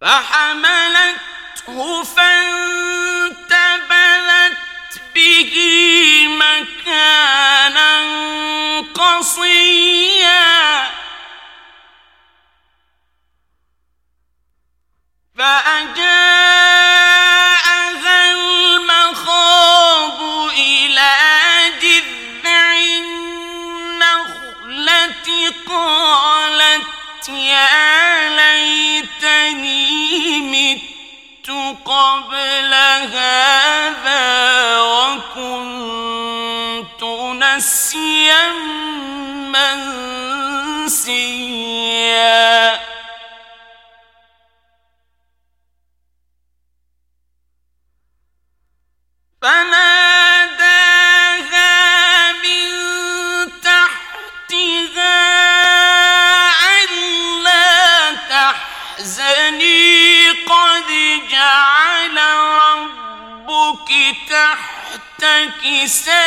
فحملته فانتبذت به مكانا قصيا. فأجاب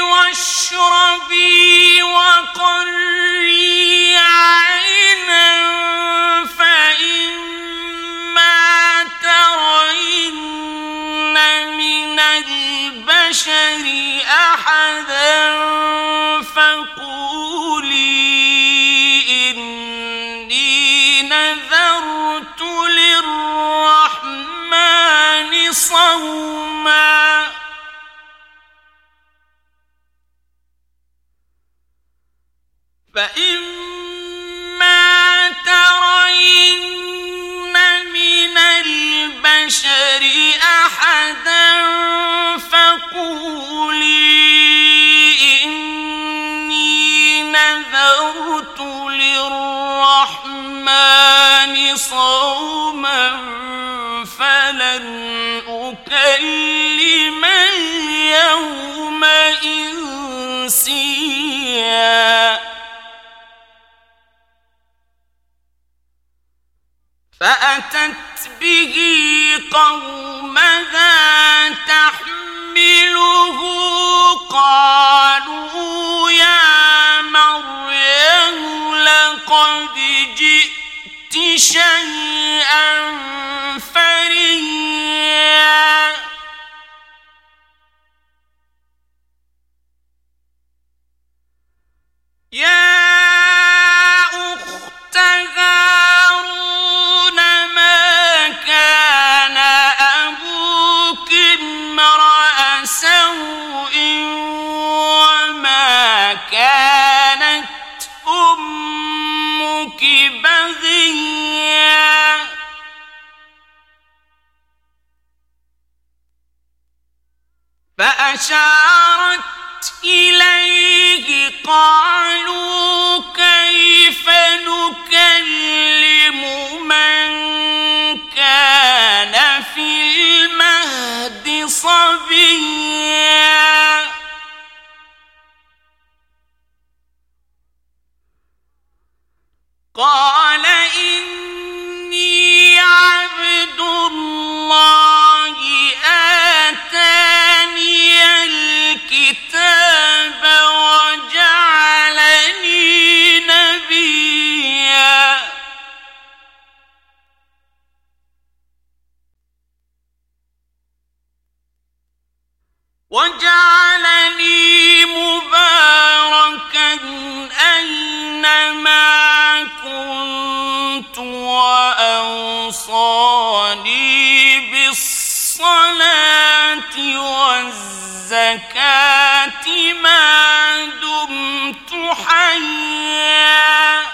واشربي و نسيا. فأتت به قومها تحمله. قالوا يا مريم لقد جئت شيئا. قال إني عبد الله آتاني الكتاب وجعلني نبيا. وجعلني مباركا أينما وأوصاني بالصلاة والزكاة ما دمت حيا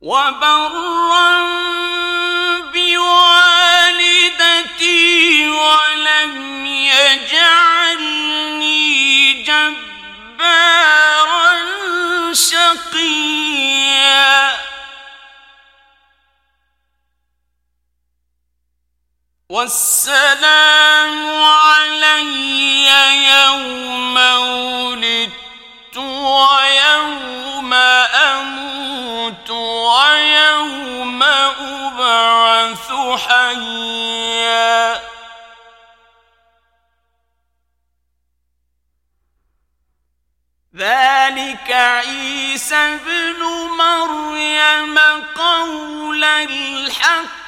وبرا والسلام علي يوم ولدت ويوم أموت ويوم أبعث حيا. ذلك عيسى بن مريم قول الحق.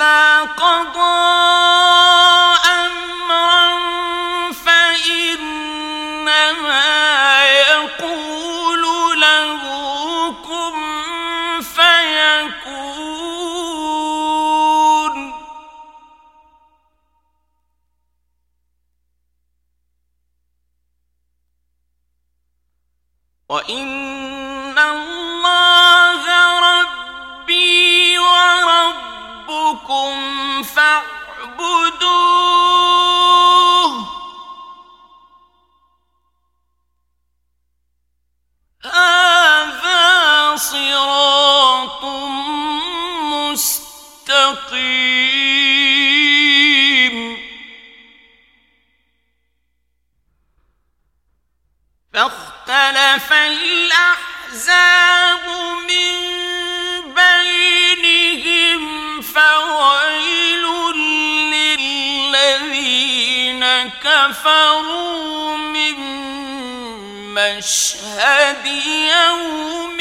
إذا قضى مشهد يوم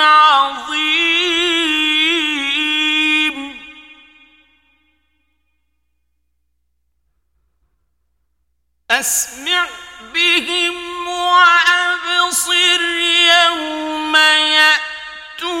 عظيم. أسمع بهم وأبصر يوم يأتوننا.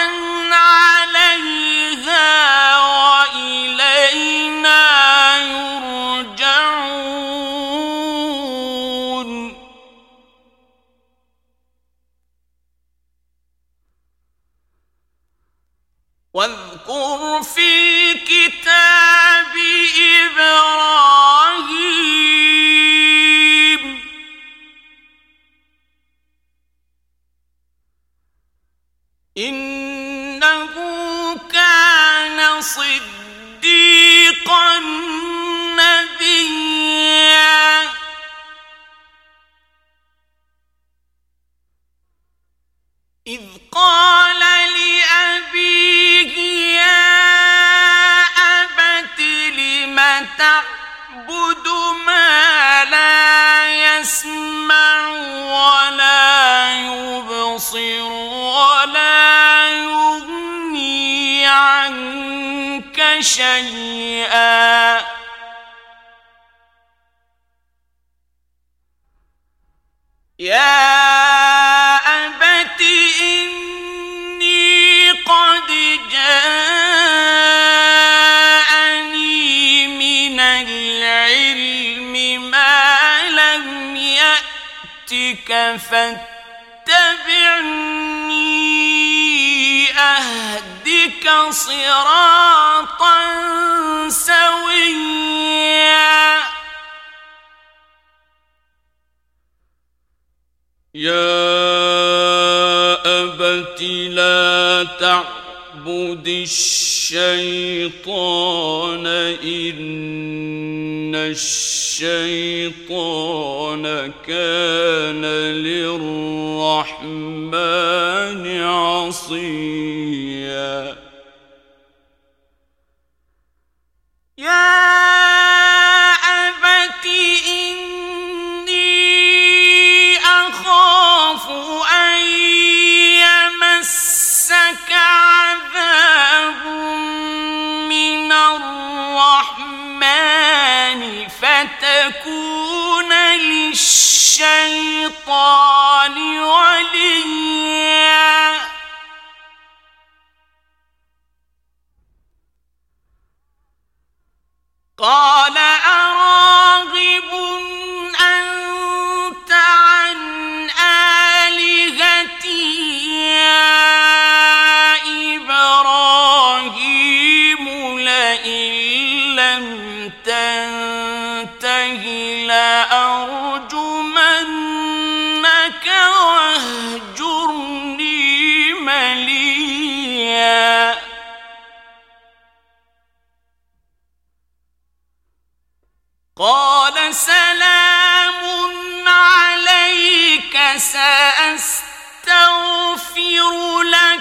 إنه كان صديقا عنك شيئا. يا أبت إني قد جاءني من العلم ما لم يأتك فاتبعني أهدك صراطا الشيطان إن الشيطان كان للرحمن عصيا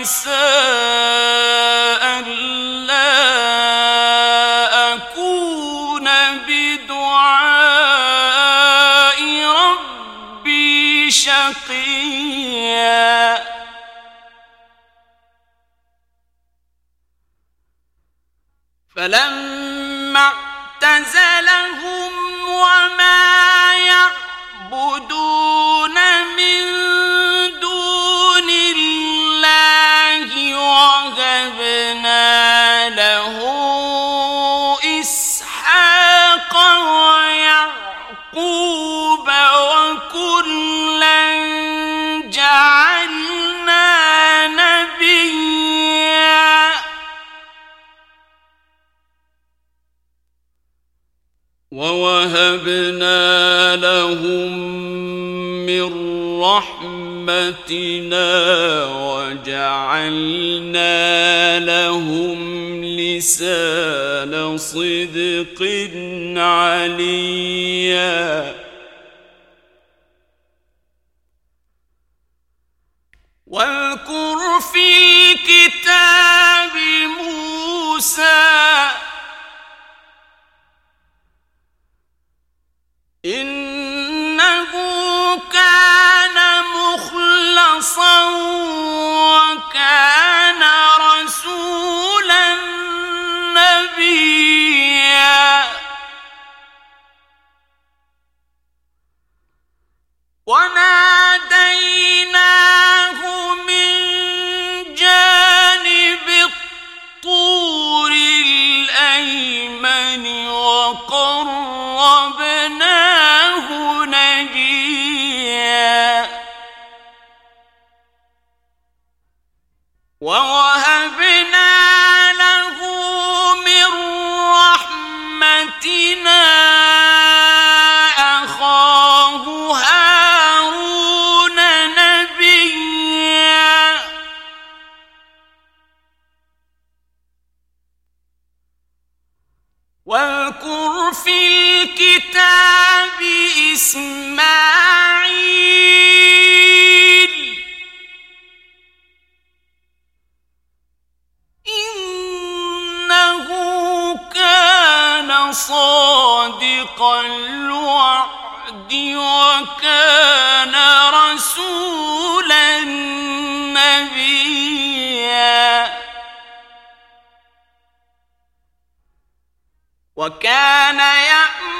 عسى وَوَهَبْنَا لهم من رحمتنا وجعلنا لهم لسان صدق عليا واذكر في الكتاب موسى في الكتاب اسماعيل وَكَانَ يَأْمُرُ